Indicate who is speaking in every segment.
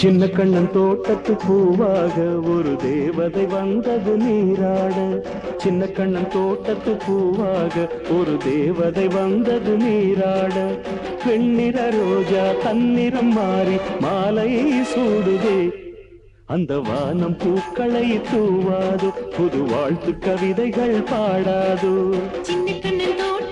Speaker 1: சின்ன கண்ணன் தோட்டத்து பூவாக ஒரு தேவதை வந்தது நீராட. சின்ன கண்ணன் தோட்டத்து பூவாக ஒரு தேவதை வந்தது நீராட. வெண்ணிற ரோஜா தன்னிறம் மாறி மாலை சூடுதே. அந்த வானம் பூக்களை தூவாது புது வாழ்த்து கவிதைகள் பாடாது.
Speaker 2: சின்ன கண்ணன் தோட்டத்து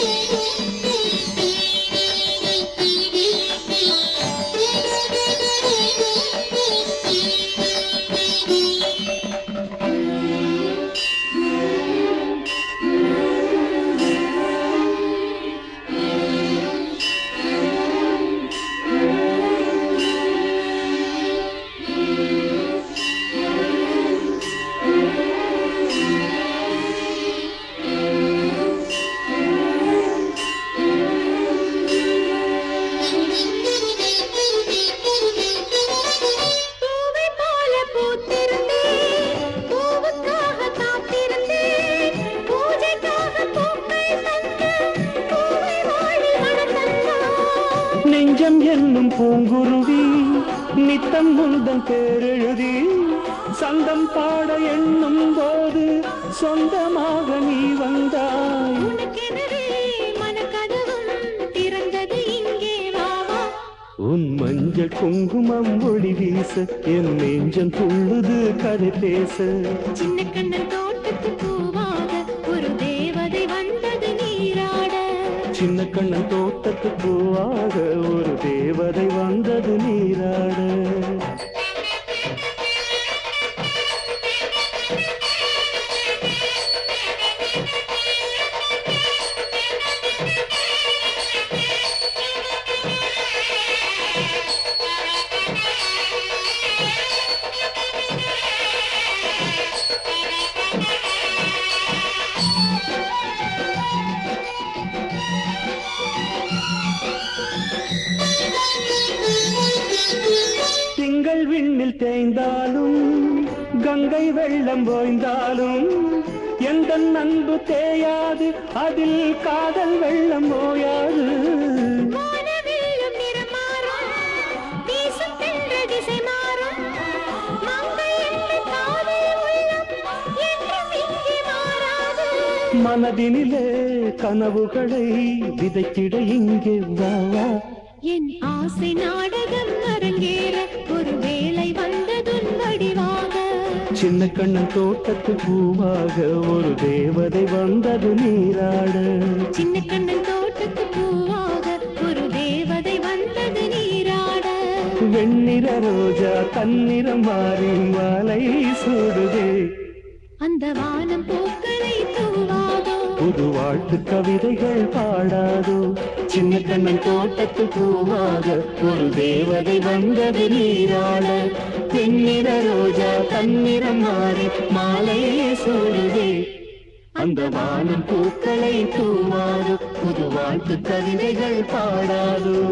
Speaker 2: Música
Speaker 1: நெஞ்சம் என்னும் பூங்குருவி நித்தம் முந்தன் பேரெழுதி சந்தம் பாட எண்ணும் போது சொந்தமாக நீ வந்தாய். உன் மஞ்சள் குங்குமம் ஒளி வீச என் நெஞ்சம் துள்ளுது கதை பேச.
Speaker 2: சின்ன கண்ணன் தோட்டத்து பூவாக ஒரு தேவதை வந்தது நீராட.
Speaker 1: சின்ன கண்ணன் தோட்டத்து பூவாக ஒரு தேவதை வந்தது நீராட. விண்ணில் தேய்ந்தாலும் கங்கை வெள்ளம் ஓய்ந்தாலும் எந்த அன்பு தேயாது அதில் காதல் வெள்ளம் ஓயாது. மனதினிலே கனவுகளை விதைத்திட இங்கே வா
Speaker 2: என் ஆசை நாடகம் அரங்கேற ஒரு
Speaker 1: சின்ன கண்ணன் தோட்டத்து பூவாக ஒரு தேவதை வந்தது நீராட.
Speaker 2: சின்ன கண்ணன் தோட்டத்து பூவாக ஒரு தேவதை வந்தது நீராட.
Speaker 1: வெண்ணிற ரோஜா தன்னிறம் மாறி மாலை சூடுதே.
Speaker 2: அந்த வானம் பூக்களை தூவாதோ
Speaker 1: புது வாழ்த்து கவிதைகள் பாடாதோ. சின்ன கண்ணன் தோட்டத்து பூவாக. ஒரு தேவதை வந்தது நீராட. தென்னிற ரோஜா தன்னிறம் மாறி மாலையே சூடுதே. அந்த வானம் பூக்களை தூவாதோ. புது வாழ்த்து கவிதைகள் பாடாதோ.